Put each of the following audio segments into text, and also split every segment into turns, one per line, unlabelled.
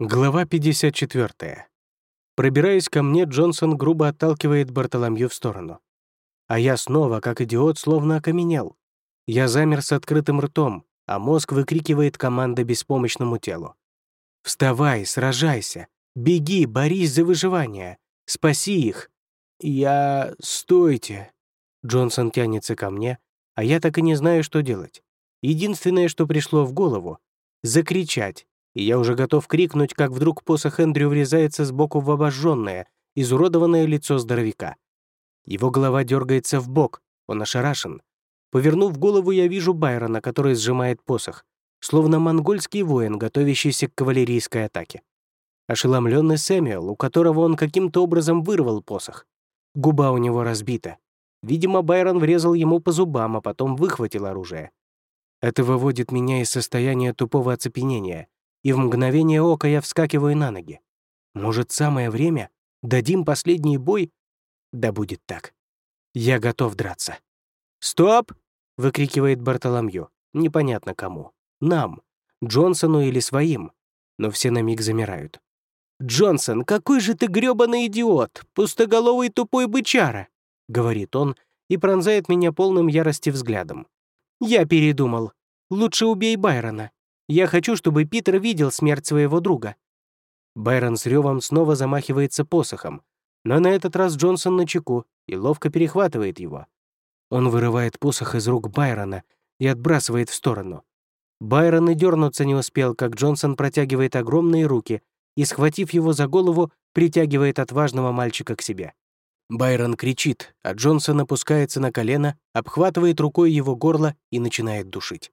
Глава 54. Пробираясь ко мне, Джонсон грубо отталкивает Бартоломью в сторону. А я снова, как идиот, словно окаменел. Я замер с открытым ртом, а мозг выкрикивает команды беспомощному телу. «Вставай, сражайся! Беги, борись за выживание! Спаси их!» «Я... стойте!» Джонсон тянется ко мне, а я так и не знаю, что делать. Единственное, что пришло в голову — закричать, и я уже готов крикнуть, как вдруг посох Эндрю врезается сбоку в обожженное, изуродованное лицо здоровяка. Его голова дергается в бок, он ошарашен. Повернув голову, я вижу Байрона, который сжимает посох, словно монгольский воин, готовящийся к кавалерийской атаке. Ошеломленный Сэмюэл, у которого он каким-то образом вырвал посох. Губа у него разбита. Видимо, Байрон врезал ему по зубам, а потом выхватил оружие. Это выводит меня из состояния тупого оцепенения — и в мгновение ока я вскакиваю на ноги. Может, самое время? Дадим последний бой? Да будет так. Я готов драться. «Стоп!» — выкрикивает Бартоломью. Непонятно кому. Нам. Джонсону или своим. Но все на миг замирают. «Джонсон, какой же ты грёбаный идиот! Пустоголовый тупой бычара!» — говорит он и пронзает меня полным ярости взглядом. «Я передумал. Лучше убей Байрона. Я хочу, чтобы Питер видел смерть своего друга». Байрон с ревом снова замахивается посохом, но на этот раз Джонсон на чеку и ловко перехватывает его. Он вырывает посох из рук Байрона и отбрасывает в сторону. Байрон и дернуться не успел, как Джонсон протягивает огромные руки и, схватив его за голову, притягивает отважного мальчика к себе. Байрон кричит, а Джонсон опускается на колено, обхватывает рукой его горло и начинает душить.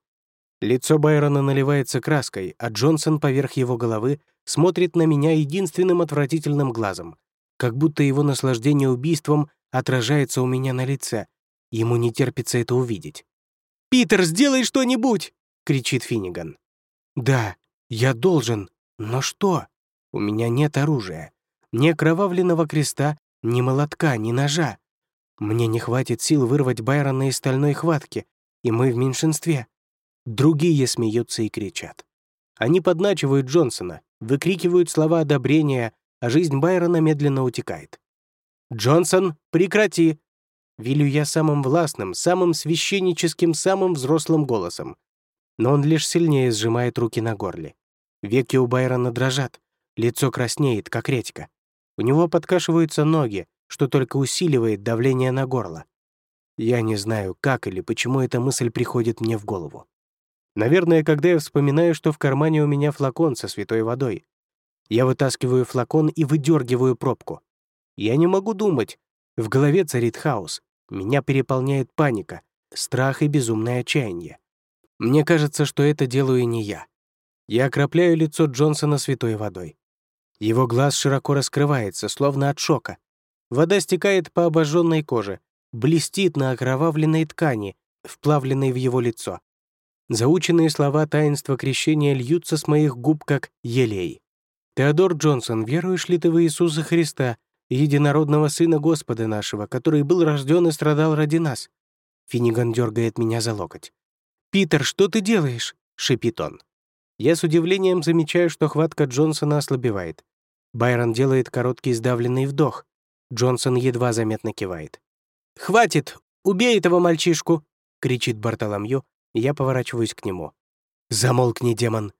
Лицо Байрона наливается краской, а Джонсон поверх его головы смотрит на меня единственным отвратительным глазом, как будто его наслаждение убийством отражается у меня на лице. Ему не терпится это увидеть. «Питер, сделай что-нибудь!» — кричит Финниган. «Да, я должен. Но что? У меня нет оружия. Ни окровавленного креста, ни молотка, ни ножа. Мне не хватит сил вырвать Байрона из стальной хватки, и мы в меньшинстве. Другие смеются и кричат. Они подначивают Джонсона, выкрикивают слова одобрения, а жизнь Байрона медленно утекает. «Джонсон, прекрати!» Велю я самым властным, самым священническим, самым взрослым голосом. Но он лишь сильнее сжимает руки на горле. Веки у Байрона дрожат, лицо краснеет, как редька. У него подкашиваются ноги, что только усиливает давление на горло. Я не знаю, как или почему эта мысль приходит мне в голову. Наверное, когда я вспоминаю, что в кармане у меня флакон со святой водой. Я вытаскиваю флакон и выдергиваю пробку. Я не могу думать. В голове царит хаос. Меня переполняет паника, страх и безумное отчаяние. Мне кажется, что это делаю не я. Я окропляю лицо Джонсона святой водой. Его глаз широко раскрывается, словно от шока. Вода стекает по обожженной коже, блестит на окровавленной ткани, вплавленной в его лицо. Заученные слова таинства крещения льются с моих губ, как елей. «Теодор Джонсон, веруешь ли ты в Иисуса Христа, единородного Сына Господа нашего, который был рожден и страдал ради нас?» Финниган дергает меня за локоть. «Питер, что ты делаешь?» — шипит он. Я с удивлением замечаю, что хватка Джонсона ослабевает. Байрон делает короткий сдавленный вдох. Джонсон едва заметно кивает. «Хватит! Убей этого мальчишку!» — кричит Бартоломью, я поворачиваюсь к нему. «Замолкни, демон!»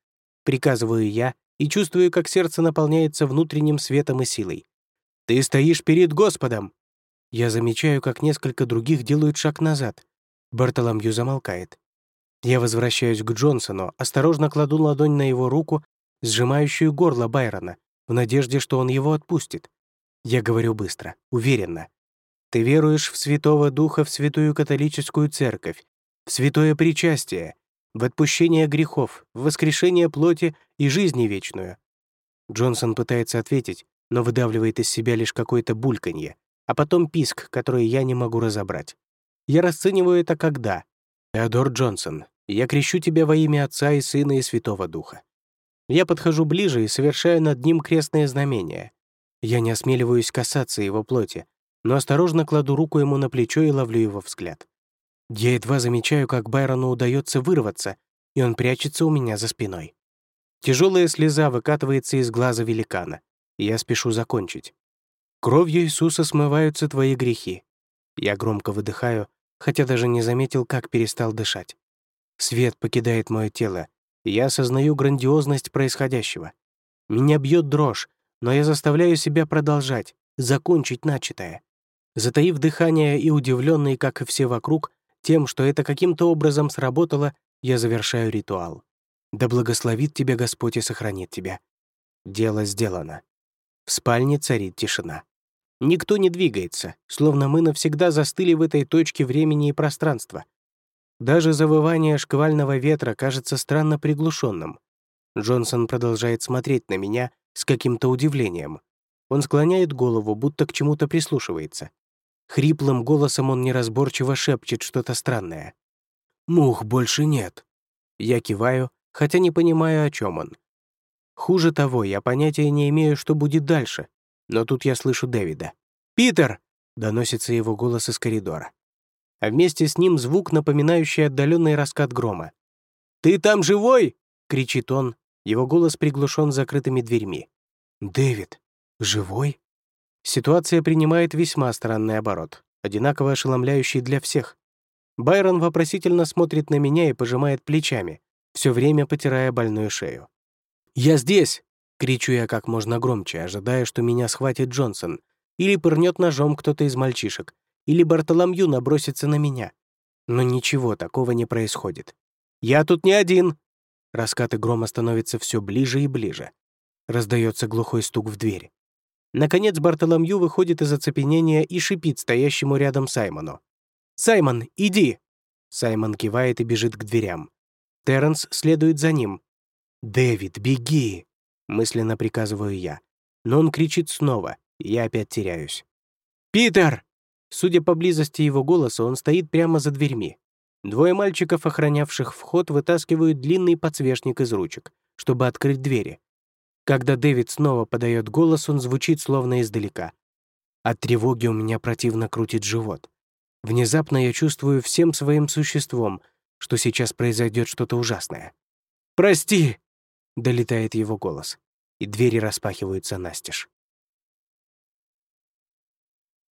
Приказываю я и чувствую, как сердце наполняется внутренним светом и силой. «Ты стоишь перед Господом!» Я замечаю, как несколько других делают шаг назад. Бартоломью замолкает. Я возвращаюсь к Джонсону, осторожно кладу ладонь на его руку, сжимающую горло Байрона, в надежде, что он его отпустит. Я говорю быстро, уверенно. «Ты веруешь в Святого Духа, в Святую Католическую Церковь, в святое причастие, в отпущение грехов, в воскрешение плоти и жизни вечную. Джонсон пытается ответить, но выдавливает из себя лишь какое-то бульканье, а потом писк, который я не могу разобрать. Я расцениваю это как «да». «Теодор Джонсон, я крещу тебя во имя Отца и Сына и Святого Духа». Я подхожу ближе и совершаю над ним крестное знамение. Я не осмеливаюсь касаться его плоти, но осторожно кладу руку ему на плечо и ловлю его взгляд. Я едва замечаю, как Байрону удается вырваться, и он прячется у меня за спиной. Тяжелая слеза выкатывается из глаза великана, и я спешу закончить. Кровью Иисуса смываются твои грехи. Я громко выдыхаю, хотя даже не заметил, как перестал дышать. Свет покидает мое тело, и я осознаю грандиозность происходящего. Меня бьет дрожь, но я заставляю себя продолжать, закончить начатое. Затаив дыхание и удивленный, как и все вокруг, тем, что это каким-то образом сработало, я завершаю ритуал. Да благословит тебя Господь и сохранит тебя. Дело сделано. В спальне царит тишина. Никто не двигается, словно мы навсегда застыли в этой точке времени и пространства. Даже завывание шквального ветра кажется странно приглушенным. Джонсон продолжает смотреть на меня с каким-то удивлением. Он склоняет голову, будто к чему-то прислушивается. Хриплым голосом он неразборчиво шепчет что-то странное. «Мух больше нет». Я киваю, хотя не понимаю, о чем он. Хуже того, я понятия не имею, что будет дальше. Но тут я слышу Дэвида. «Питер!» — доносится его голос из коридора. А вместе с ним звук, напоминающий отдаленный раскат грома. «Ты там живой?» — кричит он. Его голос приглушен закрытыми дверьми. «Дэвид, живой?» Ситуация принимает весьма странный оборот, одинаково ошеломляющий для всех. Байрон вопросительно смотрит на меня и пожимает плечами, все время потирая больную шею. «Я здесь!» — кричу я как можно громче, ожидая, что меня схватит Джонсон, или пырнет ножом кто-то из мальчишек, или Бартоломью набросится на меня. Но ничего такого не происходит. «Я тут не один!» Раскаты грома становятся все ближе и ближе. Раздается глухой стук в дверь. Наконец Бартоломью выходит из оцепенения и шипит стоящему рядом Саймону. «Саймон, иди!» Саймон кивает и бежит к дверям. Терренс следует за ним. «Дэвид, беги!» — мысленно приказываю я. Но он кричит снова, и я опять теряюсь. «Питер!» Судя по близости его голоса, он стоит прямо за дверьми. Двое мальчиков, охранявших вход, вытаскивают длинный подсвечник из ручек, чтобы открыть двери. Когда Дэвид снова подает голос, он звучит словно издалека. От тревоги у меня противно крутит живот. Внезапно я чувствую всем своим существом, что сейчас произойдет что-то ужасное. «Прости!» — долетает его голос, и двери распахиваются настежь.